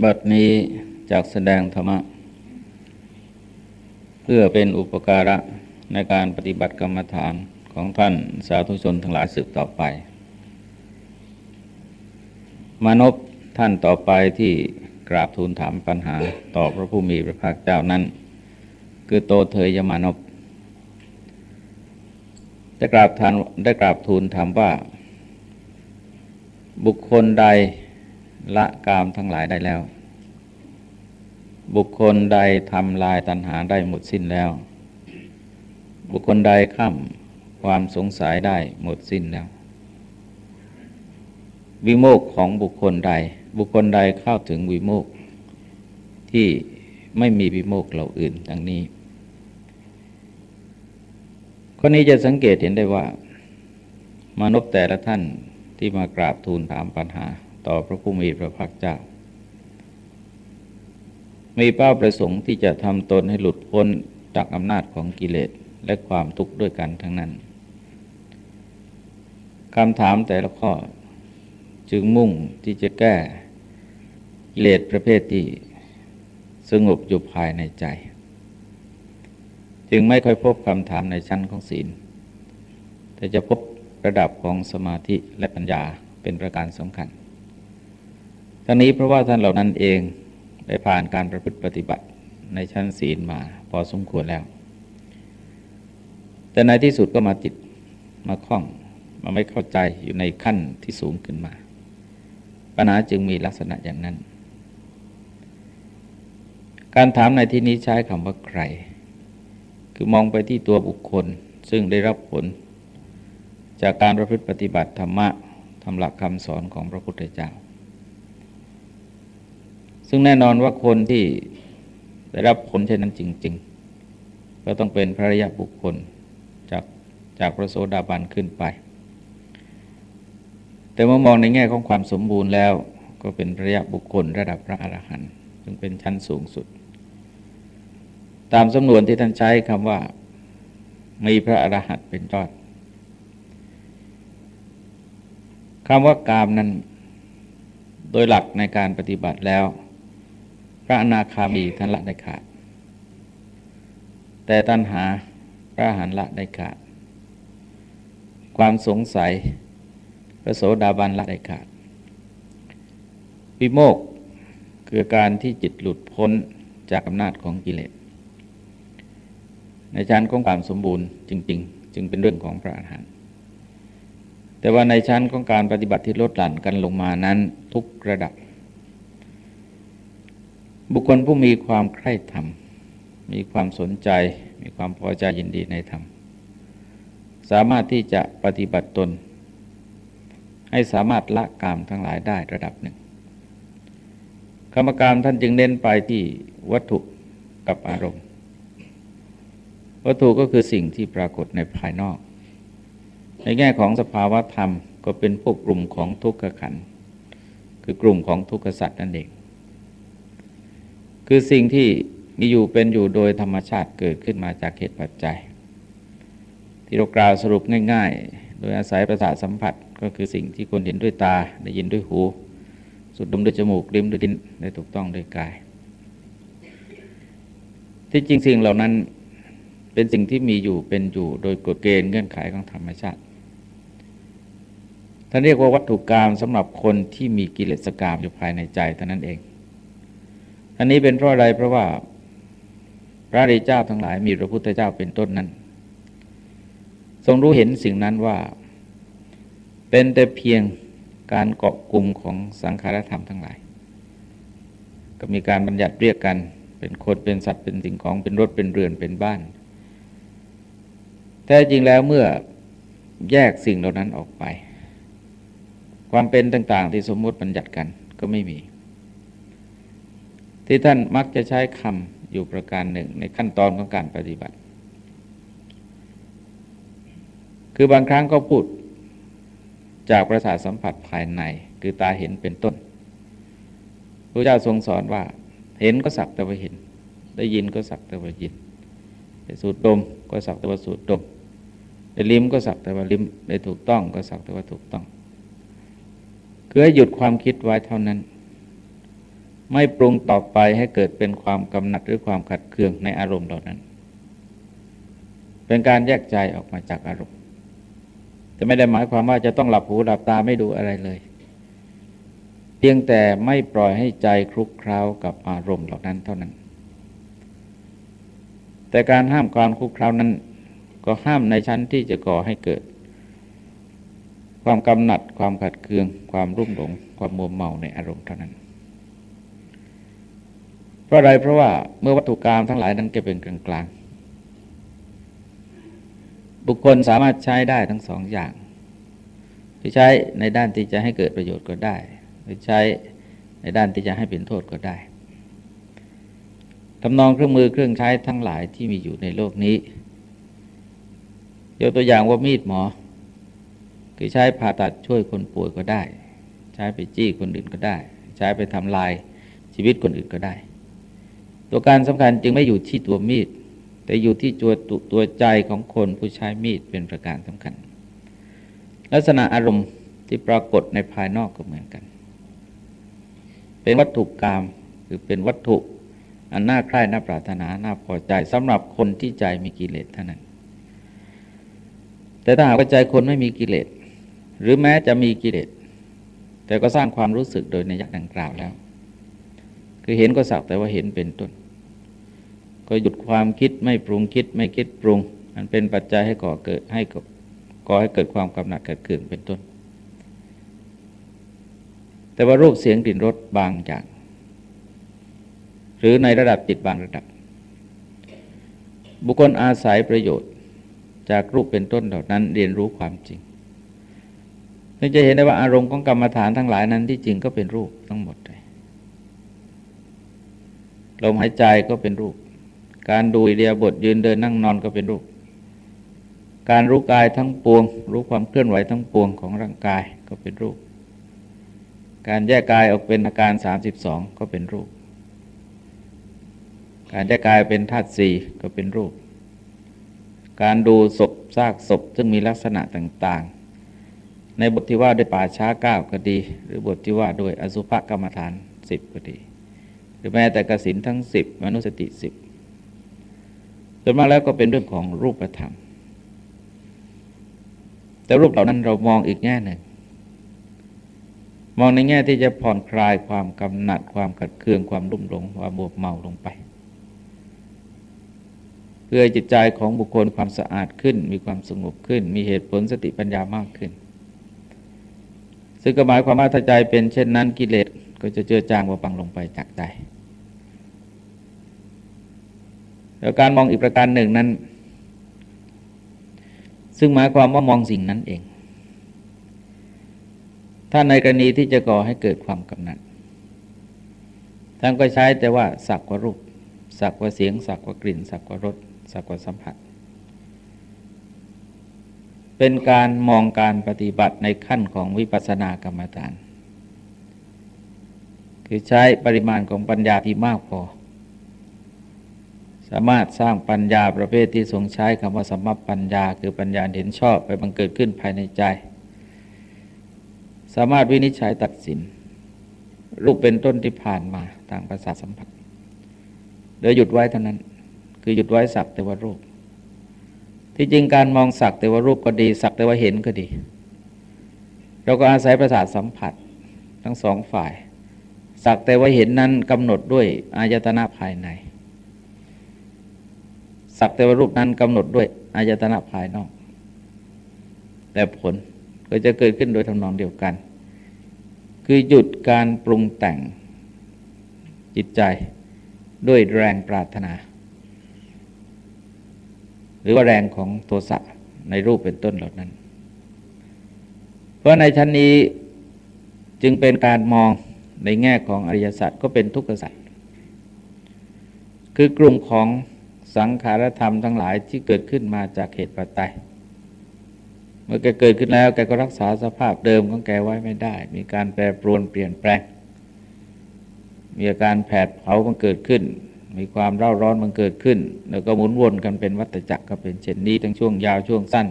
บัดนี้จากแสดงธรรมะ เพื่อเป็นอุปการะในการปฏิบัติกรรมฐานของท่านสาธุชนทั้งหลายสืบต่อไป มานพท่านต่อไปที่กราบทูลถามปัญหาต่อพระผู้มีพระภาคเจ้านั้น คือโตเทยมานพได้กราบทานได้กราบทูลถามว่า บุคคลใด ละกามทั้งหลายได้แล้ว บุคคลใดทำลายตัณหาได้หมดสิ้นแล้ว บุคคลใดข้ามความสงสัยได้หมดสิ้นแล้ว วิโมกของบุคคลใด บุคคลใดเข้าถึงวิโมกที่ไม่มีวิโมกเหล่าอื่นดังนี้คนนี้จะสังเกตเห็นได้ว่า มนุษย์แต่ละท่านที่มากราบทูลถามปัญหา ต่อพระผู้มีพระภาคเจ้า มีเป้าประสงค์ที่จะทำตนให้หลุดพ้นจากอำนาจของกิเลสและความทุกข์ด้วยกันทั้งนั้นคำถามแต่ละข้อจึงมุ่งที่จะแก้กิเลสประเภทที่สงบอยู่ภายในใจ จึงไม่ค่อยพบคำถามในชั้นของศีล แต่จะพบระดับของสมาธิและปัญญาเป็นประการสำคัญ ทั้งนี้เพราะว่าท่านเหล่านั้นเองได้ผ่านการประพฤติปฏิบัติในชั้นศีลมาพอสมควรแล้ว แต่ในที่สุดก็มาติดมาคล้องมาไม่เข้าใจอยู่ในขั้นที่สูงขึ้นมา ปัญหาจึงมีลักษณะอย่างนั้น การถามในที่นี้ใช้คำว่าใคร คือมองไปที่ตัวบุคคลซึ่งได้รับผล จากการประพฤติปฏิบัติธรรมะทำหลักคำสอนของพระพุทธเจ้า ซึ่งแน่นอนว่าคนที่ได้รับผลเช่นนั้นจริง ๆ ก็ต้องเป็นพระรยาบุคคลจากจากพระโสดาบันขึ้นไป แต่เมื่อมองในแง่ของความสมบูรณ์แล้ว ก็เป็นพระรยาบุคคลระดับพระอรหันต์ซึ่งเป็นชั้นสูงสุด ตามสำนวนที่ท่านใช้คำว่ามีพระอรหันต์เป็นยอดคำว่ากามนั้นโดยหลักในการปฏิบัติแล้ว พระอนาคามีท่านละได้ขาด แต่ตัณหาพระหันละได้ขาด ความสงสัยพระโสดาบันละได้ขาด วิโมกคือการที่จิตหลุดพ้นจากอำนาจของกิเลส ในชั้นของความสมบูรณ์จริง ๆ จึงเป็นเรื่องของพระอรหันต์แต่ว่าในชั้นของการปฏิบัติที่ลดหลั่นกันลงมานั้นทุกระดับ บุคคลผู้มีความใคร่ธรรม มีความสนใจ มีความพอใจยินดีในธรรม สามารถที่จะปฏิบัติตน ให้สามารถละกามทั้งหลายได้ระดับหนึ่งกรรมการท่านจึงเน้นไปที่วัตถุกับอารมณ์ วัตถุก็คือสิ่งที่ปรากฏในภายนอก ในแง่ของสภาวะธรรมก็เป็นพวกกลุ่มของทุกขขันคือกลุ่มของทุกขสัตว์นั่นเอง คือสิ่งที่มีอยู่เป็นอยู่โดยธรรมชาติเกิดขึ้นมาจากเหตุปัจจัย ที่เรากล่าวสรุปง่าย ๆ โดยอาศัยประสาทสัมผัสก็คือสิ่งที่คนเห็นด้วยตาได้ยินด้วยหูสุดดมด้วยจมูกลิ้มด้วยดินได้ถูกต้องด้วยกาย ที่จริงสิ่งเหล่านั้นเป็นสิ่งที่มีอยู่เป็นอยู่โดยกฎเกณฑ์เงื่อนไขของธรรมชาติท่านเรียกว่าวัตถุกรรมสำหรับคนที่มีกิเลสกรรมอยู่ภายในใจเท่านั้นเอง อันนี้เป็นเพราะอะไรเพราะว่า พระริเจ้าทั้งหลายมีพระพุทธเจ้าเป็นต้นนั้น ทรงรู้เห็นสิ่งนั้นว่า เป็นแต่เพียงการเกาะกลุ่มของสังขารธรรมทั้งหลาย ก็มีการบัญญัติเรียกกัน เป็นคนเป็นสัตว์เป็นสิ่งของเป็นรถเป็นเรือนเป็นบ้านแต่จริงแล้วเมื่อแยกสิ่งเหล่านั้นออกไป ความเป็นต่าง ๆ ที่สมมติบัญญัติกันก็ไม่มี ที่ท่านมักจะใช้คำอยู่ประการหนึ่งในขั้นตอนของการปฏิบัติ คือบางครั้งก็พูดจากประสาทสัมผัสภายใน คือตาเห็นเป็นต้นพระเจ้าทรงสอนว่า เห็นก็สักแต่ว่าเห็น ได้ยินก็สักแต่ว่ายินได้สูดดมก็สักแต่ว่าสูดดมได้ลิ้มก็สักแต่ว่าลิ้มได้ถูกต้องก็สักแต่ว่าถูกต้องคือให้หยุดความคิดไว้เท่านั้น ไม่ปรุงต่อไปให้เกิดเป็นความกำหนัดหรือความขัดเคืองในอารมณ์เหล่านั้น เป็นการแยกใจออกมาจากอารมณ์แต่ไม่ได้หมายความว่าจะต้องหลับหูหลับตาไม่ดูอะไรเลย เพียงแต่ไม่ปล่อยให้ใจคลุกเคล้ากับอารมณ์เหล่านั้นเท่านั้น แต่การห้ามความคลุกเคล้านั้น ก็ห้ามในชั้นที่จะก่อให้เกิด ความกำหนัดความขัดเคือง ความรุ่มหลง ความมัวเมาในอารมณ์เท่านั้น ราะอะไรเพราะว่าเมื่อวัตถุกรรมทั้งหลายนั้นจะเป็นกลางกลางบุคคลสามารถใช้ได้ทั้งสองอย่างคือใช้ในด้านที่จะให้เกิดประโยชน์ก็ได้ หรือใช้ในด้านที่จะให้เป็นโทษก็ได้ทำนองเครื่องมือเครื่องใช้ทั้งหลายที่มีอยู่ในโลกนี้ ยกตัวอย่างว่ามีดหมอ คือใช้ผ่าตัดช่วยคนป่วยก็ได้ ใช้ไปจี้คนอื่นก็ได้ ใช้ไปทำลายชีวิตคนอื่นก็ได้ ตัวการสำคัญจึงไม่อยู่ที่ตัวมีด แต่อยู่ที่ตัวตัวใจของคนผู้ใช้มีดเป็นประการสำคัญ ลักษณะอารมณ์ที่ปรากฏในภายนอกก็เหมือนกัน เป็นวัตถุกรรมคือเป็นวัตถุอันน่าใคร่น่าปรารถนา น่าพอใจสำหรับคนที่ใจมีกิเลสเท่านั้น แต่ถ้าหากว่าใจคนไม่มีกิเลส หรือแม้จะมีกิเลส แต่ก็สร้างความรู้สึกโดยในยักษ์ดังกล่าวแล้ว คือเห็นก็สักแต่ว่าเห็นเป็นต้น ก็หยุดความคิดไม่ปรุงคิดไม่คิดปรุง มันเป็นปัจจัยให้ก่อเกิดให้ก่อให้เกิดความกำหนัดเกิดขึ้นเป็นต้น แต่ว่ารูปเสียงกลิ่นรสบางอย่าง หรือในระดับจิตบางระดับ บุคคลอาศัยประโยชน์จากรูปเป็นต้นเหล่านั้นเรียนรู้ความจริงเราจะเห็นได้ว่าอารมณ์ของกรรมฐานทั้งหลายนั้นที่จริงก็เป็นรูปทั้งหมดเลยลมหายใจก็เป็นรูป การดูอิเดียบทยืนเดินนั่งนอนก็เป็นรูป การรู้กายทั้งปวง รู้ความเคลื่อนไหวทั้งปวงของร่างกายก็เป็นรูป การแยกกายออกเป็นอาการ 32 ก็เป็นรูป การแยกกายเป็นธาตุสี่ก็เป็นรูป การดูศพซากศพซึ่งมีลักษณะต่างๆ ในบทที่ว่าด้วยป่าช้าเก้าก็ดี หรือบทที่ว่าด้วยอสุภกรรมฐานสิบก็ดี หรือแม้แต่กสินทั้งสิบมนุสติสิบ ส่วนมากแล้วก็เป็นเรื่องของรูปธรรม แต่รูปเหล่านั้นเรามองอีกแง่หนึ่ง มองในแง่ที่จะผ่อนคลายความกำหนัด ความขัดเคืองความรุ่มหลงความบวบเมาลงไป เพื่อจิตใจของบุคคลความสะอาดขึ้น มีความสงบขึ้น มีเหตุผลสติปัญญามากขึ้น ซึ่งก็หมายความว่าถ้าใจเป็นเช่นนั้นกิเลสก็จะเจือจางว่าบังลงไปจากใจ แล้วการมองอีกประการหนึ่งนั้น ซึ่งหมายความว่ามองสิ่งนั้นเอง ถ้าในกรณีที่จะก่อให้เกิดความกำหนัดท่านก็ใช้แต่ว่าสักว่ารูป สักว่าเสียง สักว่ากลิ่น สักว่ารสสักว่าสัมผัส เป็นการมองการปฏิบัติในขั้นของวิปัสสนากรรมฐาน คือใช้ปริมาณของปัญญาที่มากพอ สามารถสร้างปัญญาประเภทที่ทรงใช้คำว่าสัมมาปัญญา คือปัญญาเห็นชอบไปบังเกิดขึ้นภายในใจ สามารถวินิจฉัยตัดสิน รูปเป็นต้นที่ผ่านมาทางภาษาทสัมผัสเดี๋ยวหยุดไว้เท่านั้น คือหยุดไว้สักแต่ว่ารูป ที่จริงการมองสักแต่ว่ารูปก็ดี สักแต่ว่าเห็นก็ดี เราก็อาศัยประสาทสัมผัสทั้งสองฝ่าย สักแต่ว่าเห็นนั้นกำหนดด้วยอายตนะภายใน สักแต่ว่ารูปนั้นกำหนดด้วยอายตนะภายนอก แต่ผลก็จะเกิดขึ้นโดยทำนองเดียวกัน คือหยุดการปรุงแต่งจิตใจด้วยแรงปรารถนา หรือว่าแรงของโทสะในรูปเป็นต้นเหล่านั้น เพราะในชั้นนี้จึงเป็นการมองในแง่ของอริยสัจก็เป็นทุกขสัจคือกลุ่มของ สังขารธรรมทั้งหลายที่เกิดขึ้นมาจากเหตุปัจจัยเมื่อแกเกิดขึ้นแล้วแกก็รักษาสภาพเดิมของแกไว้ไม่ได้ มีการแปรปรวนเปลี่ยนแปลง มีอาการแผดเผามันเกิดขึ้น มีความเร่าร้อนมันเกิดขึ้น แล้วก็หมุนวนกันเป็นวัฏจักรก็เป็นเช่นนี้ทั้งช่วงยาวช่วงสั้น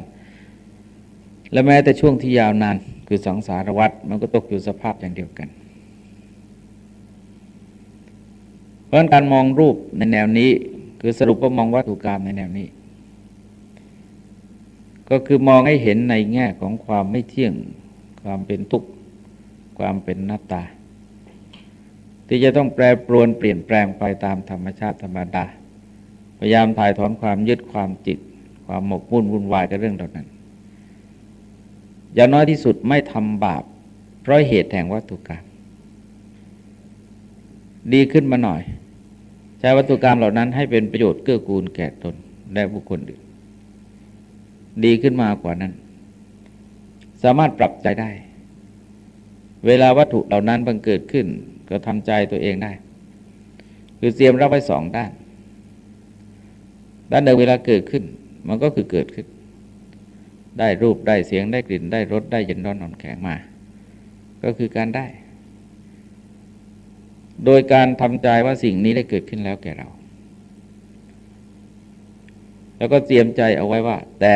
และแม้แต่ช่วงที่ยาวนานคือสังสารวัฏมันก็ตกอยู่สภาพอย่างเดียวกัน เพราะการมองรูปในแนวนี้ คือสรุปว่ามองวัตถุกรรมในแนวนี้ ก็คือมองให้เห็นในแง่ของความไม่เที่ยง ความเป็นทุกข์ความเป็นหน้าตา ที่จะต้องแปรปรวนเปลี่ยนแปลงไปตามธรรมชาติธรรมดา พยายามถ่ายถอนความยึดความจิต ความหมกมุ่นวุ่นวายกับเรื่องเหล่านั้น อย่างน้อยที่สุดไม่ทำบาป เพราะเหตุแห่งวัตถุกรรมดีขึ้นมาหน่อย ใช้วัตถุกรรมเหล่านั้นให้เป็นประโยชน์เกื้อกูลแก่ตนและบุคคลอื่น ดีขึ้นมากว่านั้น สามารถปรับใจได้ เวลาวัตถุเหล่านั้นบังเกิดขึ้น ก็ทำใจตัวเองได้ คือเตรียมรับไว้สองด้าน ด้านเดิมเวลาเกิดขึ้น มันก็คือเกิดขึ้น ได้รูปได้เสียงได้กลิ่นได้รสได้เย็นร้อนนอนแข็งมา ก็คือการได้ โดยการทำใจว่าสิ่งนี้ได้เกิดขึ้นแล้วแก่เรา แล้วก็เตรียมใจเอาไว้ว่า แต่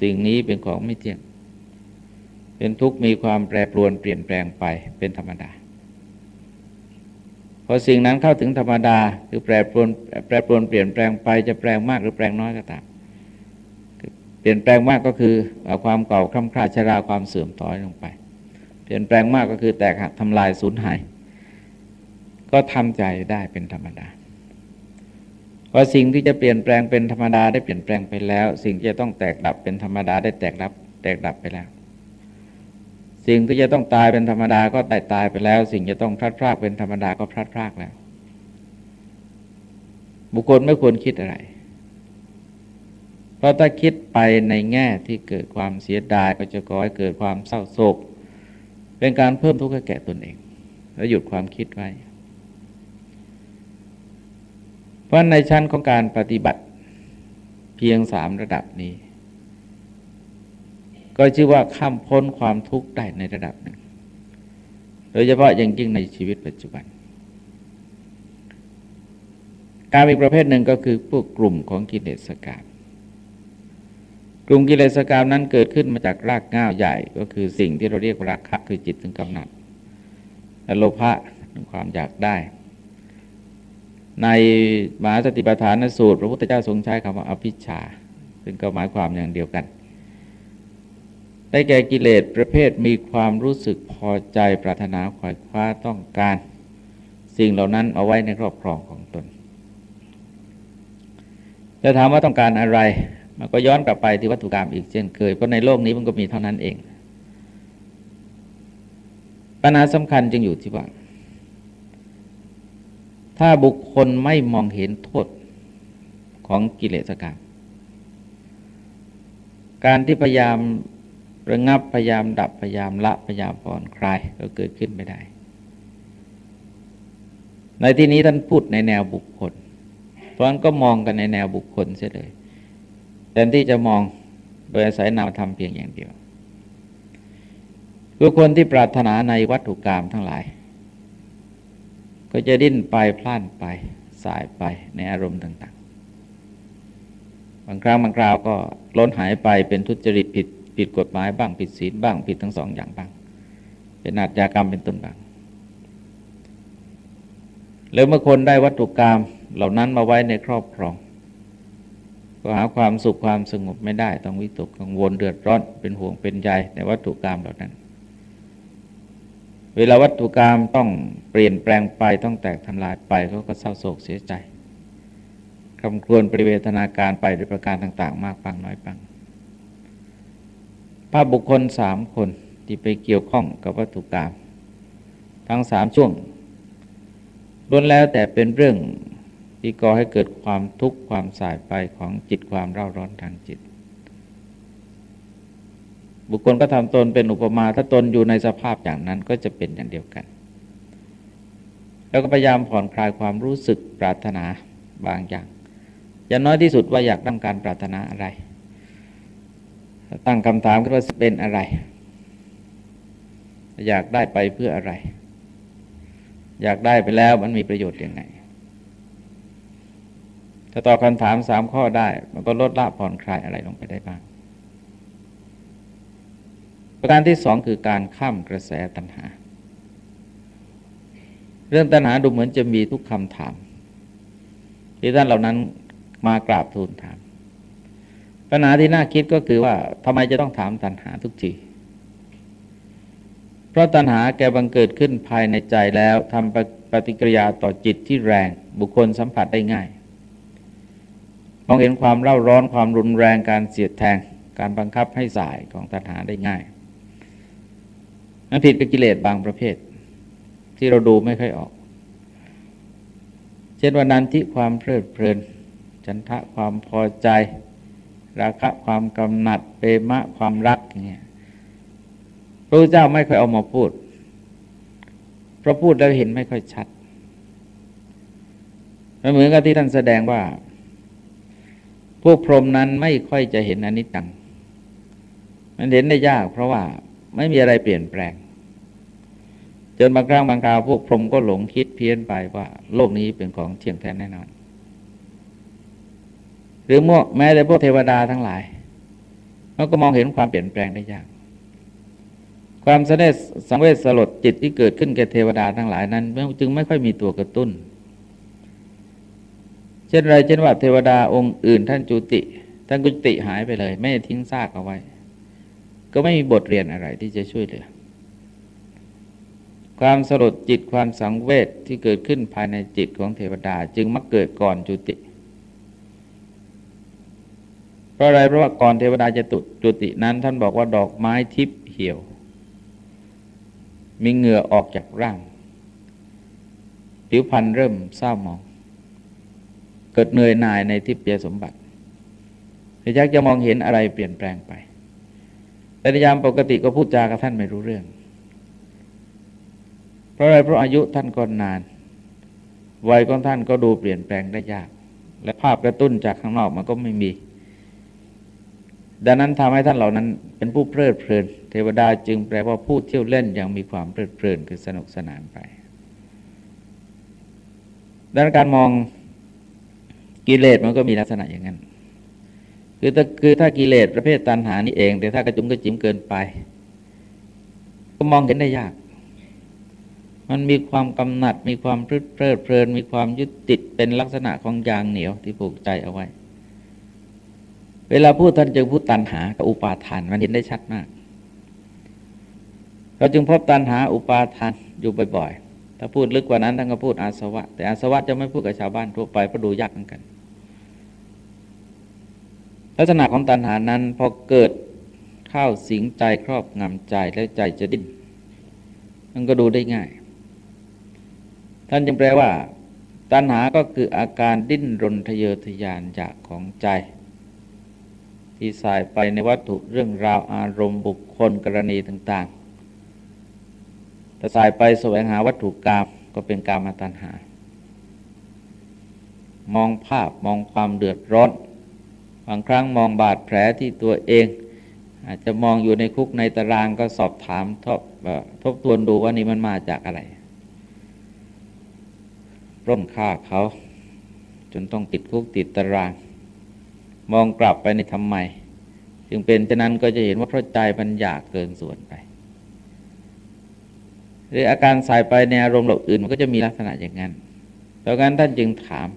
สิ่งนี้เป็นของไม่เที่ยง เป็นทุกข์มีความแปรปรวนเปลี่ยนแปลงไปเป็นธรรมดาพอสิ่งนั้นเข้าถึงธรรมดาคือแปรปรวนแปรปรวนเปลี่ยนแปลงไปจะแปลงมากหรือแปลงน้อยก็ตามเปลี่ยนแปลงมากก็คือความเก่าคล่ำคลาชราความเสื่อมถอยลงไป เปลี่ยนแปลงมากก็คือแตกหักทำลายสูญหาย ก็ทำใจได้เป็นธรรมดาพอสิ่งที่จะเปลี่ยนแปลงเป็นธรรมดาได้เปลี่ยนแปลงไปแล้ว สิ่งที่จะต้องแตกดับเป็นธรรมดาได้แตกดับ แตกดับไปแล้ว สิ่งที่จะต้องตายเป็นธรรมดาก็ตายตายไปแล้ว สิ่งจะต้องพลาดพลาดเป็นธรรมดาก็พลาดพลาดแล้ว บุคคลไม่ควรคิดอะไร เพราะถ้าคิดไปในแง่ที่เกิดความเสียดายก็จะก่อให้เกิดความเศร้าโศก เป็นการเพิ่มทุกข์แก่ตนเอง แล้วหยุดความคิดไว้พ ราะในชั้นของการปฏิบัติเพียงสามระดับนี้ ก็ชื่อว่าข้ามพ้นความทุกข์ได้ในระดับหนึ่ง โดยเฉพาะอย่างยิ่งในชีวิตปัจจุบัน การอีกประเภทหนึ่งก็คือพวกกลุ่มของกิเลสกรรมกลุ่มกิเลสกรรมนั้นเกิดขึ้นมาจากรากง่าใหญ่ก็คือสิ่งที่เราเรียกว่าราคะคือจิตถึงกำหนัดและโลภะความอยากได้ ในมหาสติปัฏฐานสูตร พระพุทธเจ้าทรงใช้คำว่าอภิชาซึ่งก็หมายความอย่างเดียวกัน ได้แก่กิเลสประเภทมีความรู้สึกพอใจปรารถนาขวายคว้าต้องการ สิ่งเหล่านั้นเอาไว้ในครอบครองของตนจะถามว่าต้องการอะไร มันก็ย้อนกลับไปที่วัตถุกรรมอีกเช่นเคยเพราะในโลกนี้มันก็มีเท่านั้นเองปัญหาสำคัญจึงอยู่ที่ว่า ถ้าบุคคลไม่มองเห็นโทษของกิเลสกรรม การที่พยายามระงับพยายามดับพยายามละพยายามผ่อนคลายก็เกิดขึ้นไม่ได้ ในที่นี้ท่านพูดในแนวบุคคล เพราะนั้นก็มองกันในแนวบุคคลเสียเลยแทนที่จะมองโดยอาศัยนามธรรมเพียงอย่างเดียวคือคนที่ปรารถนาในวัตถุกรรมทั้งหลาย ก็จะดิ้นไปพล่านไปสายไปในอารมณ์ต่าง ๆ บางครั้งบางคราวก็ล้นหายไปเป็นทุจริตผิดผิดกฎหมายบ้างผิดศีลบ้างผิดทั้งสองอย่างบ้าง เป็นอาชญากรรมเป็นต้นบ้างแล้วเมื่อคนได้วัตถุกรรมเหล่านั้นมาไว้ในครอบครอง ก็หาความสุขความสงบไม่ได้ต้องวิตกกังวลเดือดร้อนเป็นห่วงเป็นใยในวัตถุกรรมเหล่านั้น เวลาวัตถุกรรมต้องเปลี่ยนแปลงไปต้องแตกทำลายไปเขาก็เศร้าโศกเสียใจคำครวญปริเวทนาการไปด้วยประการต่าง ๆ มากปังน้อยปังภาพบุคคลสามคนที่ไปเกี่ยวข้องกับวัตถุกรรมทั้งสามช่วงล้วนแล้วแต่เป็นเรื่องที่ก่อให้เกิดความทุกข์ความสายไปของจิตความเร่าร้อนทางจิต บุคคลก็ทำตนเป็นอุปมาถ้าตนอยู่ในสภาพอย่างนั้นก็จะเป็นอย่างเดียวกัน แล้วก็พยายามผ่อนคลายความรู้สึกปรารถนาบางอย่าง อย่างน้อยที่สุดว่าอยากต้องการปรารถนาอะไร ตั้งคำถามก็ว่าเป็นอะไร อยากได้ไปเพื่ออะไร อยากได้ไปแล้วมันมีประโยชน์ยังไงถ้าตอบคำถามสามข้อได้ มันก็ลดละผ่อนคลายอะไรลงไปได้บ้าง ประการที่สองคือการข้ามกระแสตัณหา เรื่องตัณหาดูเหมือนจะมีทุกคำถาม ที่ท่านเหล่านั้นมากราบทูลถาม ปัญหาที่น่าคิดก็คือว่าทำไมจะต้องถามตัณหาทุกทีเพราะตัณหาแกบังเกิดขึ้นภายในใจแล้วทำปฏิกิริยาต่อจิตที่แรงบุคคลสัมผัสได้ง่าย มองเห็นความเร่าร้อนความรุนแรงการเสียดแทง การบังคับให้สายของตัณหาได้ง่าย มันผิดกับกิเลสบางประเภท ที่เราดูไม่ค่อยออก เช่นว่านันทิความเพลิดเพลิน จันทะความพอใจ ราคะความกำหนัดเปมะความรักอย่างเงี้ยพระเจ้าไม่ค่อยเอามาพูดเพราะพูดแล้วเห็นไม่ค่อยชัดมันเหมือนกับที่ท่านแสดงว่า พวกพรหมนั้นไม่ค่อยจะเห็นอนิจจัง มันเห็นได้ยาก เพราะว่าไม่มีอะไรเปลี่ยนแปลง นบางครั้งบางคราวพวกพรหมก็หลงคิดเพี้ยนไปว่า โลกนี้เป็นของเที่ยงแท้แน่นอน หรือแม้แต่พวกเทวดาทั้งหลายเขาก็มองเห็นความเปลี่ยนแปลงได้ยาก ความสนสังเวชสลดจิตที่เกิดขึ้นแก่เทวดาทั้งหลายนั้น จึงไม่ค่อยมีตัวกระตุ้น เช่นไรเช่นว่าเทวดาองค์อื่น ท่านจุติ ท่านกุติหายไปเลย ไม่ทิ้งซากเอาไว้ ก็ไม่มีบทเรียนอะไรที่จะช่วยเหลือ ความสลดจิตความสังเวชที่เกิดขึ้นภายในจิตของเทวดา จึงมักเกิดก่อนจุติ เพราะอะไรเพราะว่าก่อนเทวดาจะตุจุตินั้น ท่านบอกว่าดอกไม้ทิพย์เหี่ยว มีเหงื่อออกจากร่าง ผิวพรรณเริ่มเศร้าหมอง เกิดเหนื่อยหน่ายในทิพยสมบัติพยักจะมองเห็นอะไรเปลี่ยนแปลงไป แต่ในยามปกติก็พูดจากับท่านไม่รู้เรื่อง เพราะอะไรเพราะอายุท่านก็นาน วัยของท่านก็ดูเปลี่ยนแปลงได้ยาก และภาพกระตุ้นจากข้างนอกมันก็ไม่มี ดังนั้นทำให้ท่านเหล่านั้น เป็นผู้เพลิดเพลิน เทวดาจึงแปลว่าผู้เที่ยวเล่นอย่างมีความเพลิดเพลินคือสนุกสนานไปดังนั้นการมองกิเลสมันก็มีลักษณะอย่างนั้น คือถ้าคือถ้ากิเลสประเภทตัณหานี่เอง แต่ถ้ากระจุมกระจิมเกินไป ก็มองเห็นได้ยาก มันมีความกำหนัด มีความเพลิดเพลิน มีความยึดติดเป็นลักษณะของยางเหนียวที่ผูกใจเอาไว้ เวลาพูดท่านจึงพูดตันหากับอุปาทาน มันเห็นได้ชัดมาก เราจึงพบตันหาอุปาทานอยู่บ่อยๆ ถ้าพูดลึกกว่านั้นท่านก็พูดอาสวะ แต่อาสวะจะไม่พูดกับชาวบ้านทั่วไปเพราะดูยากเหมือนกัน ลักษณะของตันหานั้นพอเกิดเข้าสิงใจครอบงำใจแล้วใจจะดิ้นมันก็ดูได้ง่าย ท่านจึงแปลว่า ตัณหาก็คืออาการดิ้นรนทะเยอทะยานจากของใจ ที่สายไปในวัตถุเรื่องราวอารมณ์บุคคลกรณีต่างๆแต่สายไปแสวงหาวัตถุกรรมก็เป็นกรรมตัณหา มองภาพมองความเดือดร้อนบางครั้งมองบาดแผลที่ตัวเอง อาจจะมองอยู่ในคุกในตารางก็สอบถามทบทบทวนดูว่านี่มันมาจากอะไร ร่มฆ่าเขา จนต้องติดคุกติดตาราง มองกลับไปในทำไม จึงเป็นฉะนั้นก็จะเห็นว่าพระใจบัญญาเกินส่วนไปหรืออาการสายไปในอารมณ์เหล่าอื่นมันก็จะมีลักษณะอย่างนั้นดังนั้นท่านจึงถาม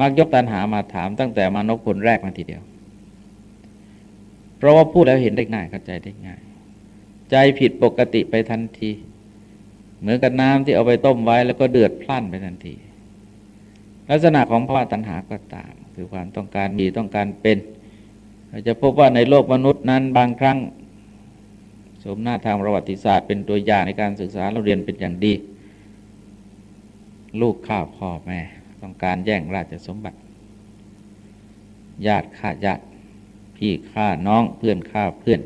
มักยกตันหามาถามตั้งแต่มานกคนแรกมาทีเดียว เพราะว่าพูดแล้วเห็นได้ง่ายเข้าใจได้ง่าย ใจผิดปกติไปทันที เหมือนกับน้ำที่เอาไปต้มไว้แล้วก็เดือดพล่านไปทันที ลักษณะของภาวะตัณหาก็ตาม คือความต้องการมีต้องการเป็นเราจะพบว่าในโลกมนุษย์นั้นบางครั้งสมหน้าทางประวัติศาสตร์เป็นตัวอย่างในการศึกษาเราเรียนเป็นอย่างดี ลูกฆ่าพ่อแม่ ต้องการแย่งราชสมบัติ ญาติฆ่าญาติ พี่ฆ่าน้องเพื่อนฆ่าเพื่อน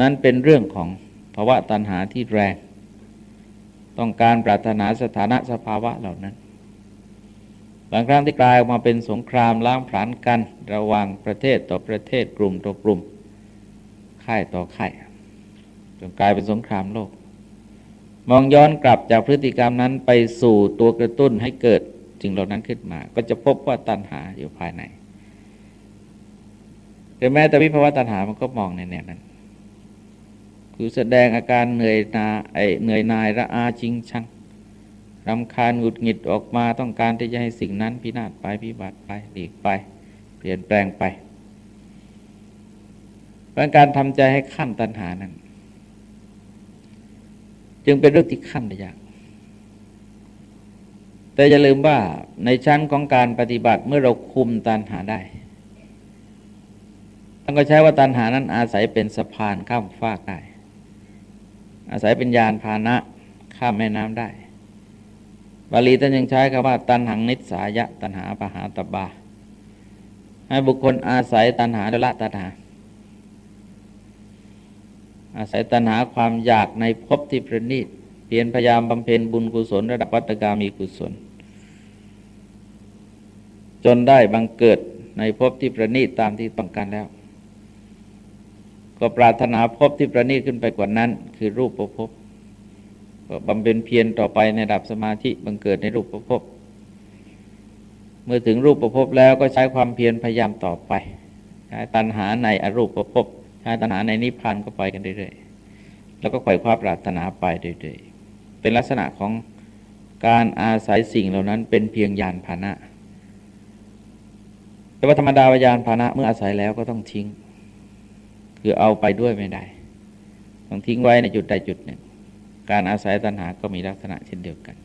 นั้นเป็นเรื่องของภาวะตัณหาที่แรง ต้องการปรารถนาสถานะสภาวะเหล่านั้น บางครั้งที่กลายออกมาเป็นสงครามล้างผลาญกันระหว่างประเทศต่อประเทศกลุ่มต่อกลุ่มค่ายต่อค่ายจนกลายเป็นสงครามโลก มองย้อนกลับจากพฤติกรรมนั้นไปสู่ตัวกระตุ้นให้เกิดสิ่งเหล่านั้นขึ้นมา ก็จะพบว่าตัณหาอยู่ภายในแต่แม้แต่วิภาวะตัณหามันก็มองในแนวนั้น คือแสดงอาการเหนื่อยนาไอเหนื่อยนายระอาชิงชังรำคาญหงุดหงิดออกมาต้องการที่จะให้สิ่งนั้นพินาศไปพิบัติไปหลีกไป เปลี่ยนแปลงไปเพราะการทำใจให้ข้ามตัณหานั้น จึงเป็นเรื่องที่ข้ามได้ยากแต่อย่าลืมว่าในชั้นของการปฏิบัติเมื่อเราคุมตัณหาได้ท่านก็ใช้ว่าตัณหานั้นอาศัยเป็นสะพานข้ามฟากได้ อาศัยเป็นยานพาหนะข้ามแม่น้ำได้ บาลีท่านยังใช้คำว่า ตันหังนิสายะ ตันหาปหาตบา ให้บุคคลอาศัยตันหาละตันหา อาศัยตันหาความอยากในภพที่ประณีตเพียรพยายามบำเพ็ญบุญกุศล ระดับวัตกามีกุศล จนได้บังเกิดในภพที่ประณีตตามที่ต้องการแล้ว ก็ปรารถนาภพที่ประณีตขึ้นไปกว่านั้น คือรูปประพบก็บำเพ็ญเพียรต่อไปในระดับสมาธิบังเกิดในรูปประพบเมื่อถึงรูปประพบแล้วก็ใช้ความเพียรพยายามต่อไปใช้ตัณหาในอรูปประพบใช้ตัณหาในนิพพานก็ไปกันเรื่อยๆแล้วก็ไขว่คว้าปรารถนาไปเรื่อยๆเป็นลักษณะของการอาศัยสิ่งเหล่านั้นเป็นเพียงยานพาหนะ แต่ว่าธรรมดาวิญญาณพาหนะเมื่ออาศัยแล้วก็ต้องทิ้ง คือเอาไปด้วยไม่ได้ต้องทิ้งไว้ในจุดใดจุดหนึ่ง การอาศัยตัณหาก็มีลักษณะเช่นเดียวกัน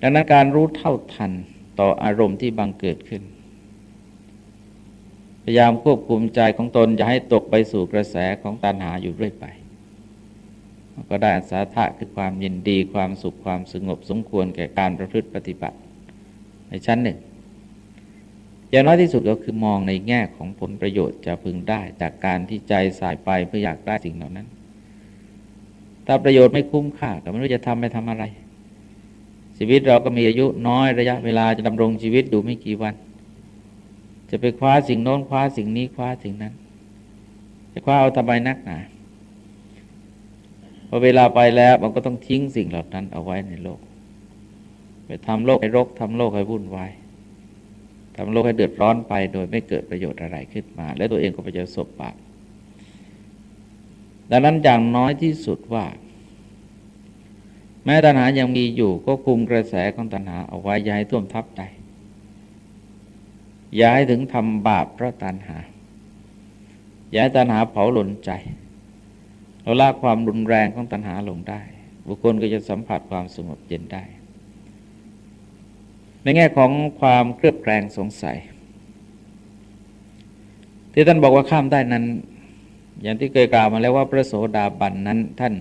ดังนั้นการรู้เท่าทันต่ออารมณ์ที่บังเกิดขึ้น พยายามควบคุมใจของตนอย่าให้ตกไปสู่กระแสของตัณหาอยู่เรื่อยไป ก็ได้อาสาทะคือความยินดีความสุขความสงบสมควรแก่การประพฤติปฏิบัติในชั้นหนึ่ง อย่างน้อยที่สุดก็คือมองในแง่ของผลประโยชน์จะพึงได้ จากการที่ใจสายไปเพื่ออยากได้สิ่งเหล่านั้น ถ้าประโยชน์ไม่คุ้มค่าก็ไม่รู้จะทำไปทำอะไร ชีวิตเราก็มีอายุน้อยระยะเวลาจะดำรงชีวิตดูไม่กี่วัน จะไปคว้าสิ่งโน้นคว้าสิ่งนี้คว้าสิ่งนั้น จะคว้าเอาทำไมนักหนาพอเวลาไปแล้วมันก็ต้องทิ้งสิ่งเหล่านั้นเอาไว้ในโลก ไปทำโลกให้รกทำโลกให้วุ่นวาย ทำโลกให้เดือดร้อนไปโดยไม่เกิดประโยชน์อะไรขึ้นมา และตัวเองก็ไปเจอศพบาปดังนั้นอย่างน้อยที่สุดว่า แม้ตัณหายังมีอยู่ก็คุมกระแสของตัณหาเอาไว้ย้ายท่วมทับใจย้ายถึงทำบาปเพราะตัณหาย้ายตัณหาเผาหล่นใจ เราลากความรุนแรงของตัณหาลงได้ บุคคลก็จะสัมผัสความสงบเย็นได้ ในแง่ของความเครือบแคลงสงสัย ที่ท่านบอกว่าข้ามได้นั้น อย่างที่เคยกล่าวมาแล้วว่าพระโสดาบันนั้นท่าน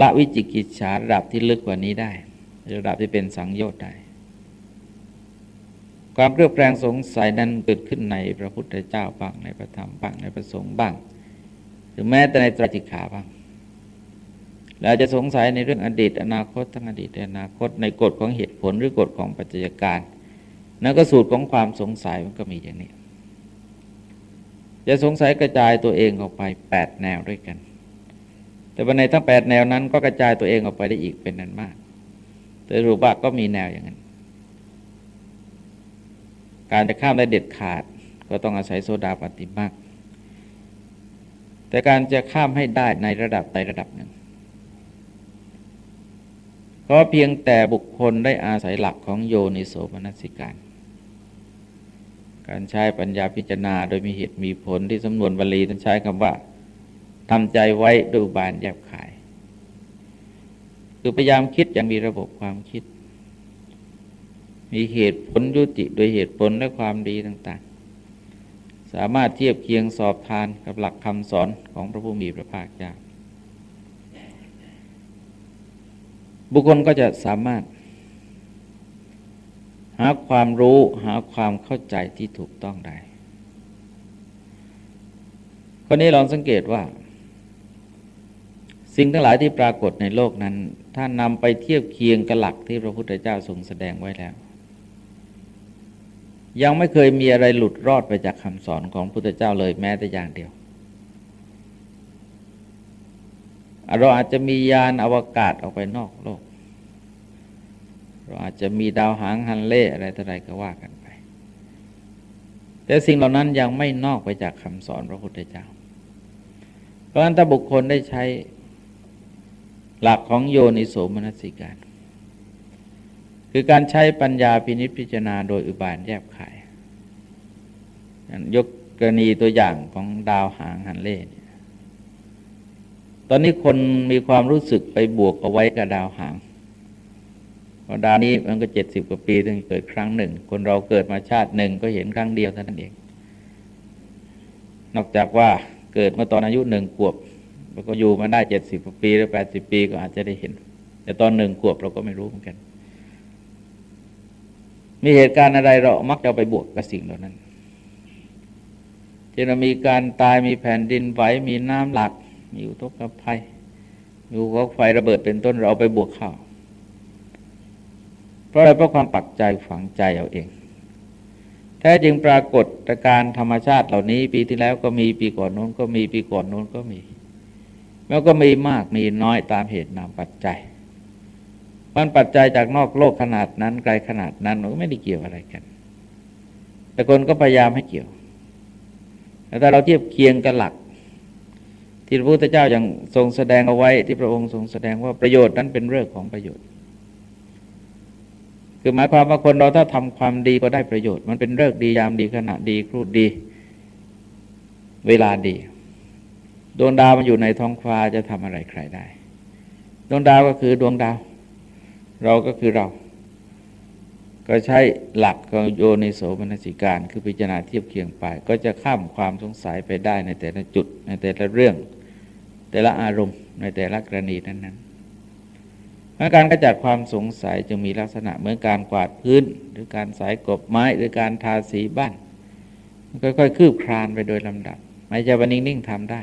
ละวิจิกิจฉาระดับที่ลึกกว่านี้ได้ ระดับที่เป็นสังโยชน์ได้ ความเครือบแคลงสงสัยนั้นเกิดขึ้นในพระพุทธเจ้าบ้างในพระธรรมบ้างในพระสงฆ์บ้าง หรือแม้แต่ในตรจิขาบ้าง เราจะสงสัยในเรื่องอดีต อนาคตทั้งอดีตอนาคตในกฎของเหตุผลหรือกฎของปัจจัยการนั่นก็สูตรของความสงสัยมันก็มีอย่างนี้ จะสงสัยกระจายตัวเองออกไปแปดแนวด้วยกัน แต่ในทั้งแปดแนวนั้นก็กระจายตัวเองออกไปได้อีกเป็นนั้นมาก แต่รูปะก็มีแนวอย่างนั้น การจะข้ามได้เด็ดขาดก็ต้องอาศัยโซดาปฏิมาแต่การจะข้ามให้ได้ในระดับใดระดับหนึ่ง พราะเพียงแต่บุคคลได้อาศัยหลักของโยนิโสมนสิการ การใช้ปัญญาพิจารณาโดยมีเหตุมีผลที่สำนวนบาลีท่านใช้คำว่าทำใจไว้ดูบานแยบขาย คือพยายามคิดอย่างมีระบบความคิด มีเหตุผลยุติโดยเหตุผลและความดีต่างๆ สามารถเทียบเคียงสอบทานกับหลักคำสอนของพระผู้มีพระภาคเจ้า บุคคลก็จะสามารถ หาความรู้หาความเข้าใจที่ถูกต้องได้คนนี้ลองสังเกตว่า สิ่งทั้งหลายที่ปรากฏในโลกนั้น ถ้านำไปเทียบเคียงกับหลักที่พระพุทธเจ้าทรงแสดงไว้แล้วยังไม่เคยมีอะไรหลุดรอดไปจากคำสอนของพระพุทธเจ้าเลยแม้แต่อย่างเดียว เราอาจจะมียานอวกาศออกไปนอกโลก เราอาจจะมีดาวหางฮันเล่อะไรต่ออะไรก็ว่ากันไป แต่สิ่งเหล่านั้นยังไม่นอกไปจากคำสอนพระพุทธเจ้า เพราะฉะนั้นถ้าบุคคลได้ใช้หลักของโยนิโสมนสิการ คือการใช้ปัญญาพินิจพิจารณาโดยอุบายแยบขาย ยกกรณีตัวอย่างของดาวหางหันเล่ ตอนนี้คนมีความรู้สึกไปบวกเอาไว้กับดาวหางพระดาวนี้มันก็เจ็ดสิบกว่าปีถึงเกิดครั้งหนึ่ง คนเราเกิดมาชาติหนึ่งก็เห็นครั้งเดียวเท่านั้นเอง นอกจากว่าเกิดมื่อตอนอายุหนึ่งขวบแล้วก็อยู่มาได้เจ็ดสิบปีหรือแปดสิบปีก็อาจจะได้เห็น แต่ตอนหนึ่งขวบเราก็ไม่รู้เหมือนกัน มีเหตุการณ์อะไรเรามักจะไปบวกกับสิ่งเหล่านั้นจะมีการตายมีแผ่นดินไหวมีน้ำหลัก มีอุทกภัยมีภูเขาไฟระเบิดเป็นต้นเราไปบวกข้าวเพราะอะไรเพราะความปักใจฝังใจเอาเอง แท้จริงปรากฏการธรรมชาติเหล่านี้ ปีที่แล้วก็มีปีก่อนโน้นก็มีปีก่อนโน้นก็มี แล้วก็มีมากมีน้อยตามเหตุนามปัจจัย มันปัจจัยจากนอกโลกขนาดนั้นไกลขนาดนั้นมันก็ไม่ได้เกี่ยวอะไรกัน แต่คนก็พยายามให้เกี่ยวแต่ถ้าเราเทียบเคียงกันหลัก ที่พระพุทธเจ้าอยังทรงแสดงเอาไว้ที่พระองค์ทรงแสดงว่าประโยชน์นั้นเป็นเรื่องของประโยชน์ คือหมายความว่าคนเราถ้าทำความดีก็ได้ประโยชน์ มันเป็นเรื่องดียามดีขณะดีครูดดี เวลาดีดวงดาวมันอยู่ในท้องฟ้าจะทำอะไรใครได้ ดวงดาวก็คือดวงดาว เราก็คือเรา ก็ใช้หลักของโยนิโสมนสิการ คือพิจารณาเทียบเคียงไป ก็จะข้ามความสงสัยไปได้ในแต่ละจุดในแต่ละเรื่อง แต่ละอารมณ์ในแต่ละกรณีนั้นๆการกระจัดความสงสัยจะมีลักษณะเหมือนการกวาดพื้น หรือการสายกบไม้หรือการทาสีบ้านค่อยๆคืบคลานไปโดยลำดับ ไม่ใช่วันนิ่งๆทำได้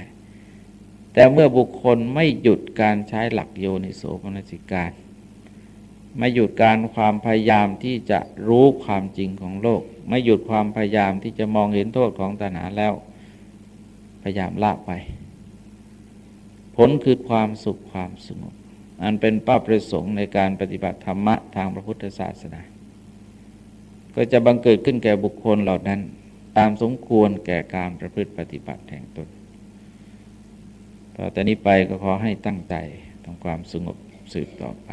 แต่เมื่อบุคคลไม่หยุดการใช้หลักโยนิโสมนสิการไม่หยุดการความพยายามที่จะรู้ความจริงของโลก ไม่หยุดความพยายามที่จะมองเห็นโทษของตัณหาแล้ว พยายามละไป ผลคือความสุขความสงบ อันเป็นเป้าประสงค์ในการปฏิบัติธรรมะทางพระพุทธศาสนา ก็จะบังเกิดขึ้นแก่บุคคลเหล่านั้น ตามสมควรแก่การประพฤติปฏิบัติแห่งตนต่อแต่นี้ไปก็ขอให้ตั้งใจทำความสงบสืบต่อไป